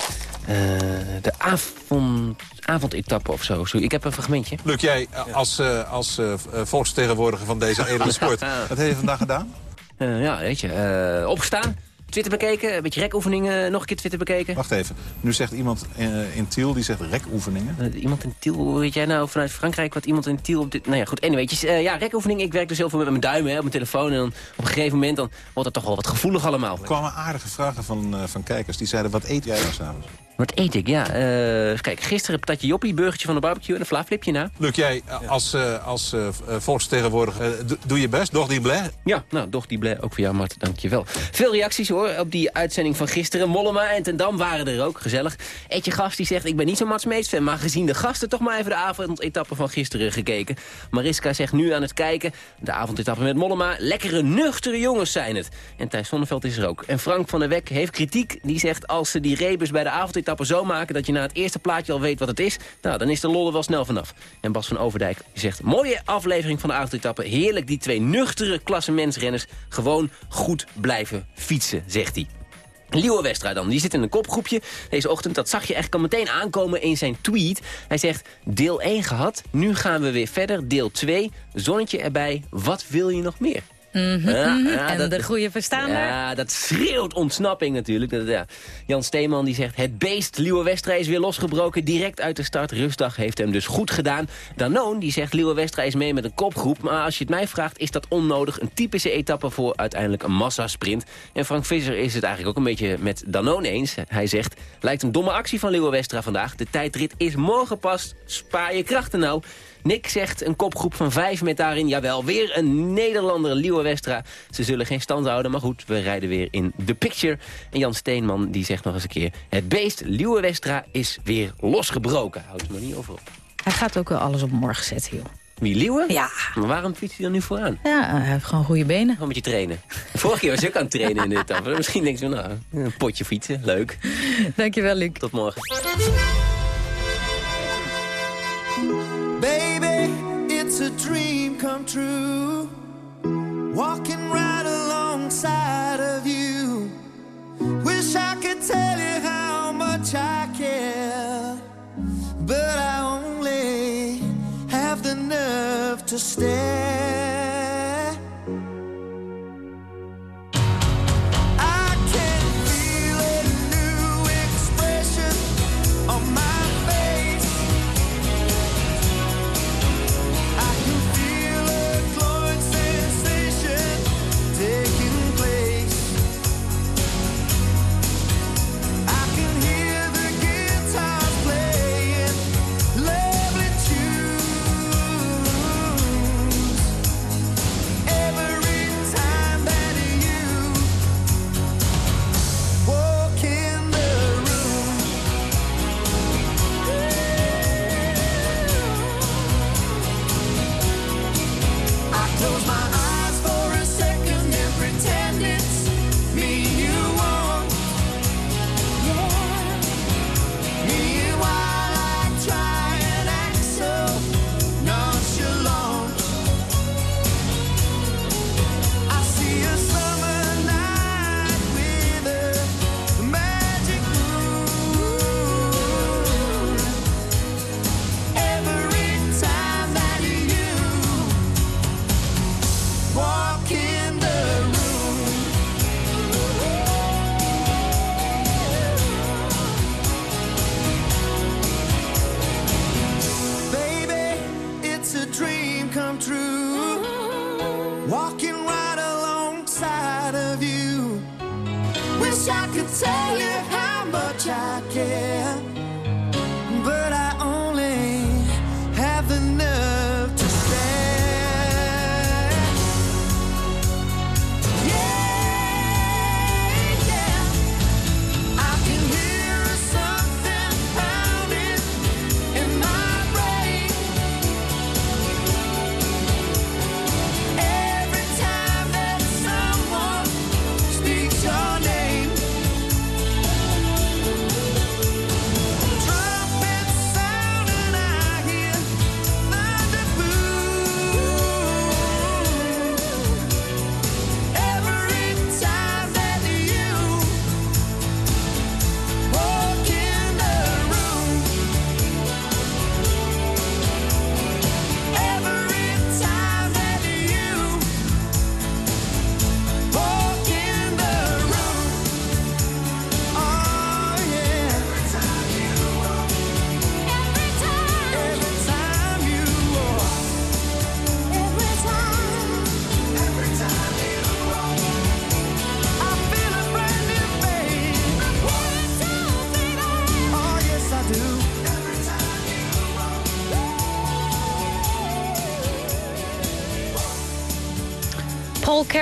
Uh, eh, de avond avondetappe of zo. Ik heb een fragmentje. Luc, jij als, uh, als uh, volksvertegenwoordiger van deze edele sport... wat heb je vandaag gedaan? Uh, ja, weet je, opgestaan. Twitter bekeken, een beetje rekoefeningen, nog een keer Twitter bekeken. Wacht even, nu zegt iemand in Tiel, die zegt rekoefeningen. iemand in Tiel, hoe weet jij nou vanuit Frankrijk wat iemand in Tiel op dit... Nou ja, goed, anyways, uh, ja, rekoefeningen, ik werk dus heel veel met mijn duimen hè, op mijn telefoon. En dan op een gegeven moment dan wordt het toch wel wat gevoelig allemaal. Er kwamen aardige vragen van, van kijkers, die zeiden, wat eet jij nou s'avonds? Wat eet ik? Ja, uh, kijk, gisteren patatje joppie, burgertje van de barbecue en een flaaflipje na. Luc, jij als, uh, als uh, volksvertegenwoordiger, doe je best, doch die blij? Ja, nou, doch die blij, ook voor jou, Mart, dankjewel. Veel reacties hoor, op die uitzending van gisteren. Mollema en Ten Dam waren er ook, gezellig. Etje Gast die zegt, ik ben niet zo'n Mats fan, maar gezien de gasten toch maar even de avondetappe van gisteren gekeken. Mariska zegt nu aan het kijken, de avondetappe met Mollema, lekkere nuchtere jongens zijn het. En Thijs Sonneveld is er ook. En Frank van der Wek heeft kritiek, die zegt, als ze die rebus bij de avondetappe etappe zo maken dat je na het eerste plaatje al weet wat het is... nou, dan is de lol er wel snel vanaf. En Bas van Overdijk zegt, mooie aflevering van de avondetappe. Heerlijk die twee nuchtere klassemensrenners gewoon goed blijven fietsen, zegt hij. Liewe Westra dan, die zit in een kopgroepje deze ochtend. Dat zag je echt al meteen aankomen in zijn tweet. Hij zegt, deel 1 gehad, nu gaan we weer verder. Deel 2, zonnetje erbij, wat wil je nog meer? Mhm, Ja, mhm. ja, en dat- de goede verstaander? Ja, dat schreeuwt ontsnapping natuurlijk. Dat, ja. Jan Steeman die zegt, het beest, Liewe Westra is weer losgebroken. Direct uit de start, rustdag heeft hem dus goed gedaan. Danoon die zegt, Liewe Westra is mee met een kopgroep. Maar als je het mij vraagt, is dat onnodig. Een typische etappe voor uiteindelijk een massasprint. En Frank Visser is het eigenlijk ook een beetje met Danoon eens. Hij zegt, lijkt een domme actie van Liewe Westra vandaag. De tijdrit is morgen pas. Spaar je krachten nou. Nick zegt een kopgroep van vijf met daarin, jawel, weer een Nederlander, Liewe Westra. Ze zullen geen stand houden, maar goed, we rijden weer in de picture. En Jan Steenman die zegt nog eens een keer, het beest, Liewe Westra, is weer losgebroken. Houdt er maar niet over op. Hij gaat ook wel alles op morgen zetten, joh. Wie, Liewe? Ja. Maar waarom fietst hij dan nu vooraan? Ja, hij heeft gewoon goede benen. Gewoon met je trainen. Vorige keer was hij ook aan het trainen in de etappe. Misschien denk je, nou, een potje fietsen, leuk. Dankjewel, Luc. Tot morgen. Baby, it's a dream come true. Walking right alongside of you. Wish I could tell you how much I care. But I only have the nerve to stare.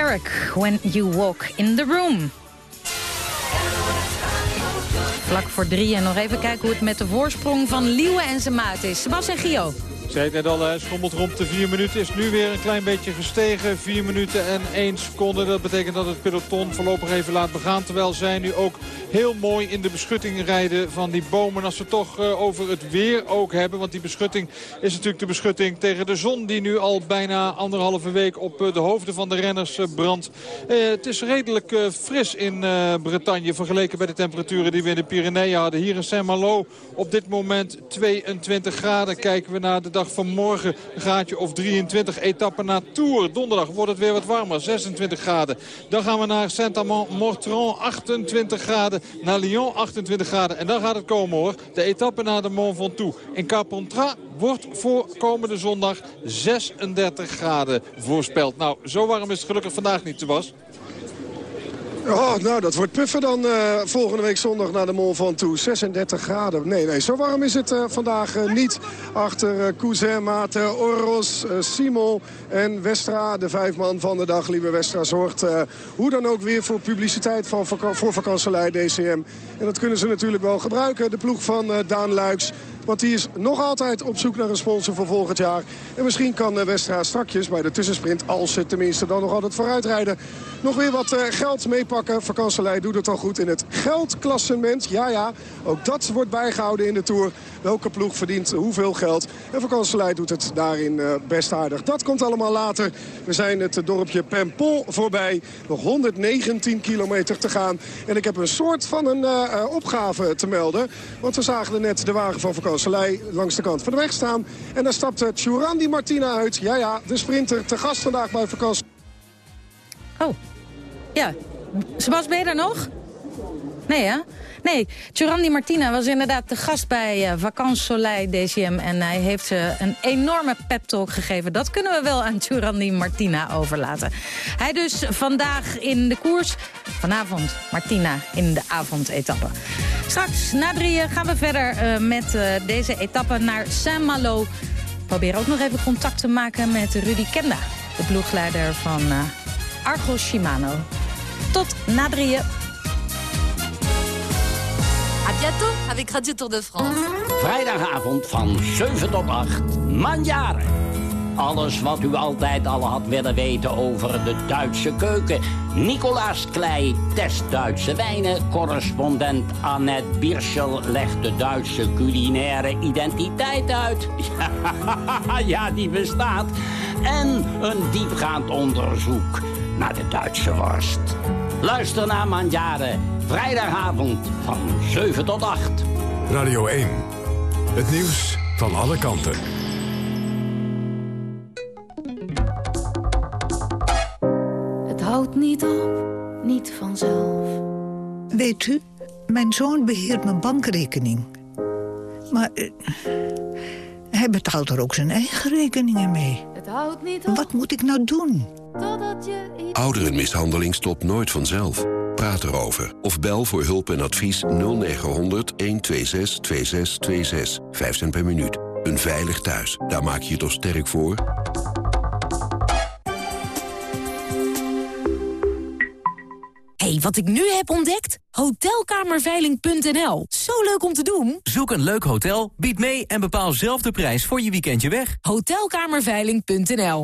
Carrick, When You Walk in the Room. Vlak voor drie en nog even kijken hoe het met de voorsprong van Liewe en zijn maat is. Sebas en Gio. Zei het net al, hij schommelt rond de 4 minuten. Is nu weer een klein beetje gestegen. 4 minuten en 1 seconde. Dat betekent dat het peloton voorlopig even laat begaan. Terwijl zij nu ook heel mooi in de beschutting rijden van die bomen. Als we toch uh, over het weer ook hebben. Want die beschutting is natuurlijk de beschutting tegen de zon. Die nu al bijna anderhalve week op uh, de hoofden van de renners uh, brandt. het is redelijk fris in Bretagne. Vergeleken bij de temperaturen die we in de Pyreneeën hadden. Hier in Saint-Malo op dit moment 22 graden. Kijken we naar de dag van morgen. Een graadje of 23 etappen na Tour. Donderdag wordt het weer wat warmer. 26 graden. Dan gaan we naar Saint-Amand-Mortran. 28 graden. Naar Lyon 28 graden. En dan gaat het komen hoor. De etappe naar de Mont Ventoux. In Carpentras wordt voor komende zondag 36 graden voorspeld. Nou, zo warm is het gelukkig vandaag niet, Sebas. Oh, nou, dat wordt puffen dan uh, volgende week zondag naar de Mont Ventoux. 36 graden. Nee, nee, zo warm is het uh, vandaag uh, niet. Achter Cousin, Maarten, Oros, Simon en Westra. De vijf man van de dag, lieve Westra, zorgt hoe dan ook weer voor publiciteit van, voor vakantselij DCM. En dat kunnen ze natuurlijk wel gebruiken. De ploeg van Daan Luiks want die is nog altijd op zoek naar een sponsor voor volgend jaar. En misschien kan eh, Westra strakjes bij de tussensprint, als ze tenminste dan nog altijd vooruitrijden, nog weer wat eh, geld meepakken. Vakanselij doet het al goed in het geldklassement. Ja, ja, ook dat wordt bijgehouden in de Tour. Welke ploeg verdient hoeveel geld. En Vakanselij doet het daarin eh, best aardig. Dat komt allemaal later. We zijn het dorpje Pempol voorbij. Nog 119 kilometer te gaan. En ik heb een soort van een opgave te melden. Want we zagen net de wagen van Vakanselij langs de kant van de weg staan. En daar stapte Churandi Martina uit. Ja, ja, de sprinter te gast vandaag bij vakantie. Oh, ja. Sebas, ben je daar nog? Nee, hè? Nee, Churandi Martina was inderdaad de gast bij uh, Vacances Soleil DCM. En hij heeft ze een enorme pep talk gegeven. Dat kunnen we wel aan Churandi Martina overlaten. Hij dus vandaag in de koers. Vanavond Martina in de avondetappe. Straks na drieën gaan we verder uh, met deze etappe naar Saint-Malo. Probeer ook nog even contact te maken met Rudy Kenda. De ploegleider van Argo Shimano. Tot na drieën. A bientôt avec Radio Tour de France. Vrijdagavond van 7 tot 8. Manjaren. Alles wat u altijd al had willen weten over de Duitse keuken. Nicolaas Klei test Duitse wijnen. Correspondent Annette Bierschel legt de Duitse culinaire identiteit uit. ja, die bestaat. En een diepgaand onderzoek naar de Duitse worst. Luister naar Manjaren. Vrijdagavond van 7 tot 8. Radio 1. Het nieuws van alle kanten. Het houdt niet op, niet vanzelf. Weet u, mijn zoon beheert mijn bankrekening. Maar uh, hij betaalt er ook zijn eigen rekeningen mee. Het houdt niet op. Wat moet ik nou doen? Totdat je Ouderenmishandeling stopt nooit vanzelf. Praat erover. Of bel voor hulp en advies 0900 126 2626. 5 cent per minuut. Een veilig thuis. Daar maak je je toch sterk voor? hey, wat ik nu heb ontdekt? Hotelkamerveiling.nl. Zo leuk om te doen. Zoek een leuk hotel, bied mee en bepaal zelf de prijs voor je weekendje weg. Hotelkamerveiling.nl.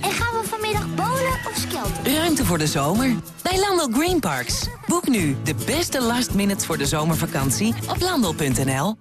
En gaan we vanmiddag bowlen of skelten? Ruimte voor de zomer bij Landel Green Parks. Boek nu de beste last minutes voor de zomervakantie op landel.nl.